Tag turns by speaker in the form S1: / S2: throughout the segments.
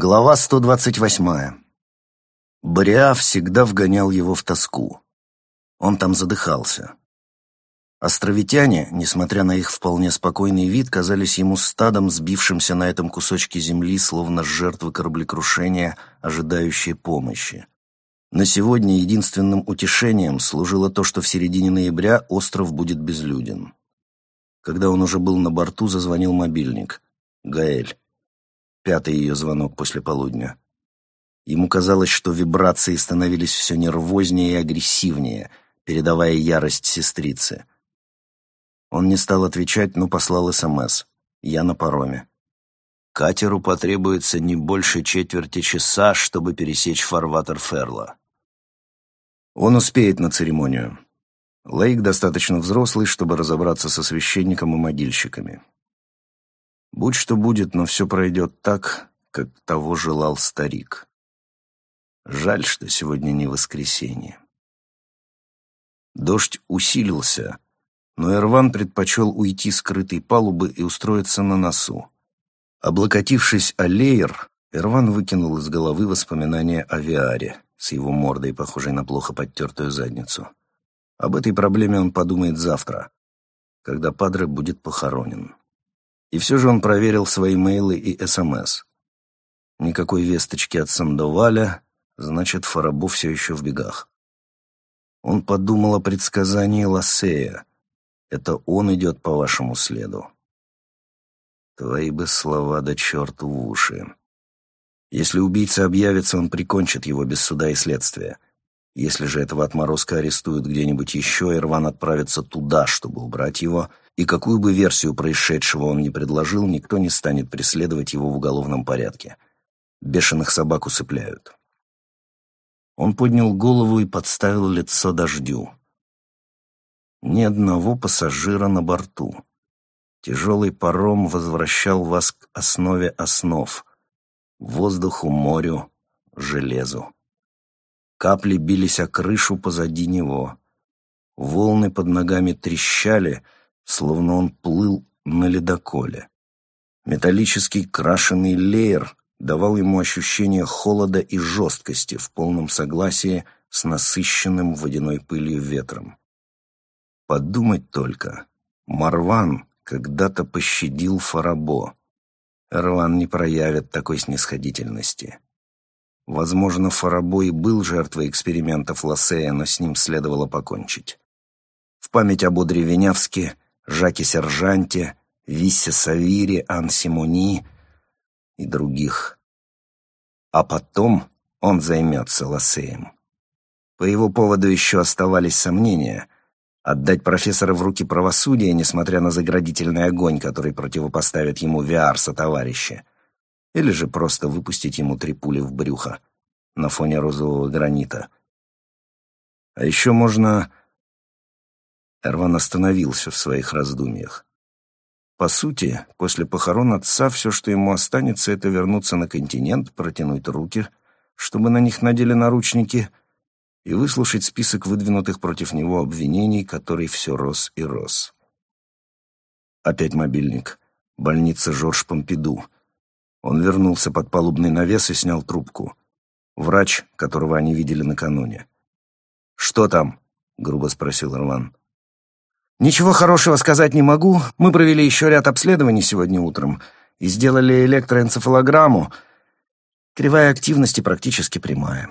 S1: Глава 128. Бриа всегда вгонял его в тоску. Он там задыхался. Островитяне, несмотря на их вполне спокойный вид, казались ему стадом, сбившимся на этом кусочке земли, словно жертвы кораблекрушения, ожидающие помощи. На сегодня единственным утешением служило то, что в середине ноября остров будет безлюден. Когда он уже был на борту, зазвонил мобильник. Гаэль. Пятый ее звонок после полудня. Ему казалось, что вибрации становились все нервознее и агрессивнее, передавая ярость сестрице. Он не стал отвечать, но послал СМС. «Я на пароме». Катеру потребуется не больше четверти часа, чтобы пересечь фарватер Ферла. Он успеет на церемонию. Лейк достаточно взрослый, чтобы разобраться со священником и могильщиками. Будь что будет, но все пройдет так, как того желал старик. Жаль, что сегодня не воскресенье. Дождь усилился, но Эрван предпочел уйти с крытой палубы и устроиться на носу. Облокотившись о леер, Эрван выкинул из головы воспоминания о Виаре с его мордой, похожей на плохо подтертую задницу. Об этой проблеме он подумает завтра, когда Падре будет похоронен. И все же он проверил свои мейлы и СМС. Никакой весточки от Сандоваля, значит, Фарабо все еще в бегах. Он подумал о предсказании Лассея. Это он идет по вашему следу. Твои бы слова да черту в уши. Если убийца объявится, он прикончит его без суда и следствия. Если же этого отморозка арестуют где-нибудь еще, Ирван отправится туда, чтобы убрать его — и какую бы версию происшедшего он ни предложил, никто не станет преследовать его в уголовном порядке. Бешеных собак усыпляют. Он поднял голову и подставил лицо дождю. Ни одного пассажира на борту. Тяжелый паром возвращал вас к основе основ — воздуху, морю, железу. Капли бились о крышу позади него. Волны под ногами трещали — словно он плыл на ледоколе. Металлический крашеный леер давал ему ощущение холода и жесткости в полном согласии с насыщенным водяной пылью ветром. Подумать только, Марван когда-то пощадил Фарабо. Эрван не проявит такой снисходительности. Возможно, Фарабо и был жертвой экспериментов Лассея, но с ним следовало покончить. В память об Одре Венявске Жаке Сержанте, Виссе Савире, Ан Симони и других. А потом он займется Лассеем. По его поводу еще оставались сомнения. Отдать профессора в руки правосудия, несмотря на заградительный огонь, который противопоставит ему Виарса товарища. Или же просто выпустить ему три пули в брюхо на фоне розового гранита. А еще можно Эрван остановился в своих раздумьях. По сути, после похорон отца все, что ему останется, это вернуться на континент, протянуть руки, чтобы на них надели наручники, и выслушать список выдвинутых против него обвинений, который все рос и рос. Опять мобильник. Больница Жорж Помпиду. Он вернулся под палубный навес и снял трубку. Врач, которого они видели накануне. «Что там?» — грубо спросил Ирлан. Ничего хорошего сказать не могу. Мы провели еще ряд обследований сегодня утром и сделали электроэнцефалограмму. Кривая активности практически прямая.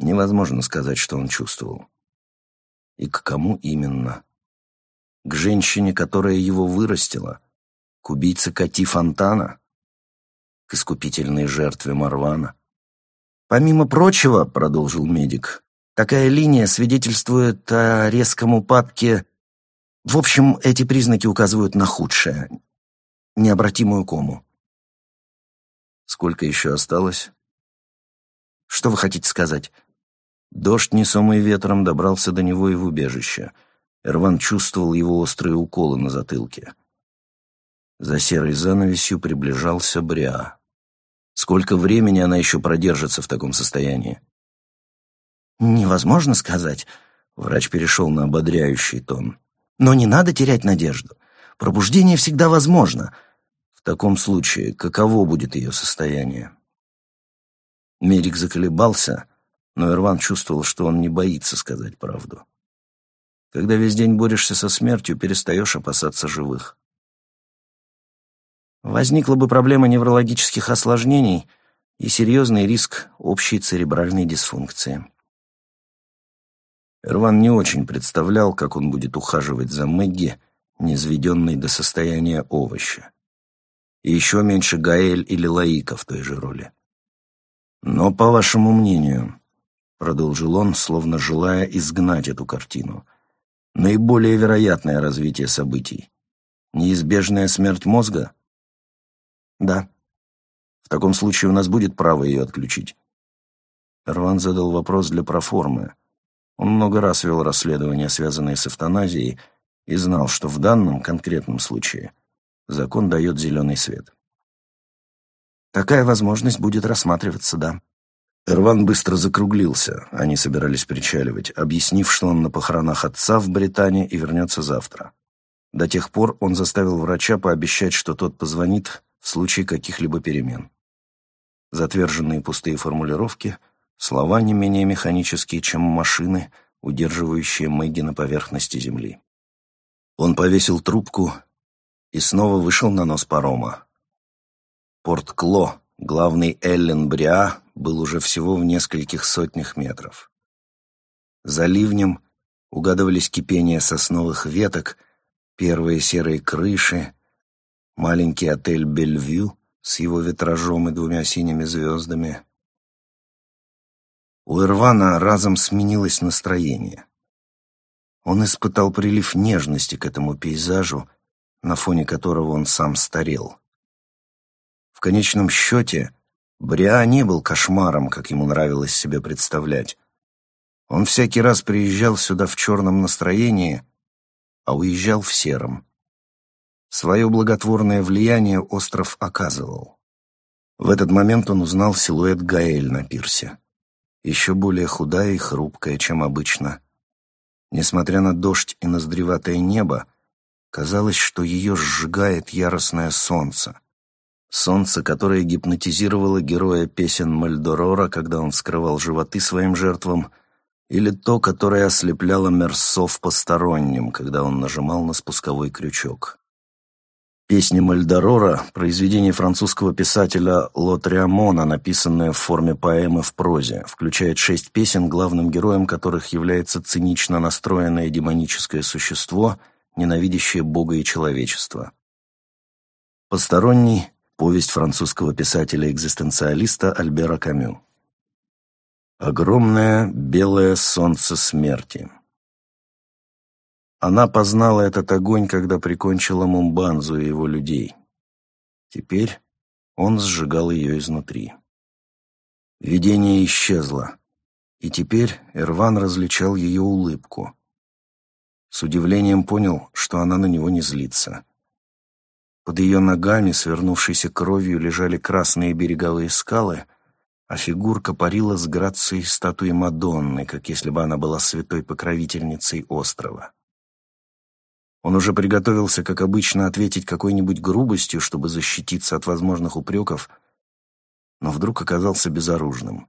S1: Невозможно сказать, что он чувствовал. И к кому именно. К женщине, которая его вырастила? К убийце Кати Фонтана? К искупительной жертве Марвана? «Помимо прочего», — продолжил медик, Такая линия свидетельствует о резком упадке... В общем, эти признаки указывают на худшее, необратимую кому. Сколько еще осталось? Что вы хотите сказать? Дождь, несомый ветром, добрался до него и в убежище. Эрван чувствовал его острые уколы на затылке. За серой занавесью приближался Бриа. Сколько времени она еще продержится в таком состоянии? «Невозможно сказать», — врач перешел на ободряющий тон. «Но не надо терять надежду. Пробуждение всегда возможно. В таком случае, каково будет ее состояние? Медик заколебался, но Ирван чувствовал, что он не боится сказать правду. Когда весь день борешься со смертью, перестаешь опасаться живых. Возникла бы проблема неврологических осложнений и серьезный риск общей церебральной дисфункции. Ирван не очень представлял, как он будет ухаживать за Мэгги, низведенной до состояния овоща. И еще меньше Гаэль или Лаика в той же роли. «Но, по вашему мнению», — продолжил он, словно желая изгнать эту картину, «наиболее вероятное развитие событий — неизбежная смерть мозга?» «Да. В таком случае у нас будет право ее отключить». Рван задал вопрос для проформы. Он много раз вел расследования, связанные с эвтаназией, и знал, что в данном конкретном случае закон дает зеленый свет. Такая возможность будет рассматриваться, да. Эрван быстро закруглился, они собирались причаливать, объяснив, что он на похоронах отца в Британии и вернется завтра. До тех пор он заставил врача пообещать, что тот позвонит в случае каких-либо перемен. Затверженные пустые формулировки, слова не менее механические, чем машины, удерживающие Мэгги на поверхности земли. Он повесил трубку и снова вышел на нос парома. Порт Кло, главный Эллен Бриа, был уже всего в нескольких сотнях метров. За ливнем угадывались кипения сосновых веток, первые серые крыши, маленький отель «Бельвью» с его витражом и двумя синими звездами. У Ирвана разом сменилось настроение. Он испытал прилив нежности к этому пейзажу, на фоне которого он сам старел. В конечном счете, Бриа не был кошмаром, как ему нравилось себе представлять. Он всякий раз приезжал сюда в черном настроении, а уезжал в сером. Свое благотворное влияние остров оказывал. В этот момент он узнал силуэт Гаэль на пирсе. Еще более худая и хрупкая, чем обычно. Несмотря на дождь и ноздреватое небо, казалось, что ее сжигает яростное солнце — Солнце, которое гипнотизировало героя песен Мальдорора, когда он вскрывал животы своим жертвам, или то, которое ослепляло Мерсов посторонним, когда он нажимал на спусковой крючок. Песни Мальдорора — произведение французского писателя Лотриамона, написанное в форме поэмы в прозе, включает шесть песен, главным героем которых является цинично настроенное демоническое существо, ненавидящее Бога и человечество. Посторонний Повесть французского писателя-экзистенциалиста Альбера Камю. Огромное белое солнце смерти. Она познала этот огонь, когда прикончила Мумбанзу и его людей. Теперь он сжигал ее изнутри. Видение исчезло, и теперь Эрван различал ее улыбку. С удивлением понял, что она на него не злится. Под ее ногами, свернувшейся кровью, лежали красные береговые скалы, а фигурка парила с грацией статуи Мадонны, как если бы она была святой покровительницей острова. Он уже приготовился, как обычно, ответить какой-нибудь грубостью, чтобы защититься от возможных упреков, но вдруг оказался безоружным.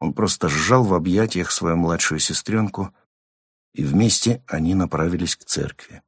S1: Он просто сжал в объятиях свою младшую сестренку, и вместе они направились к церкви.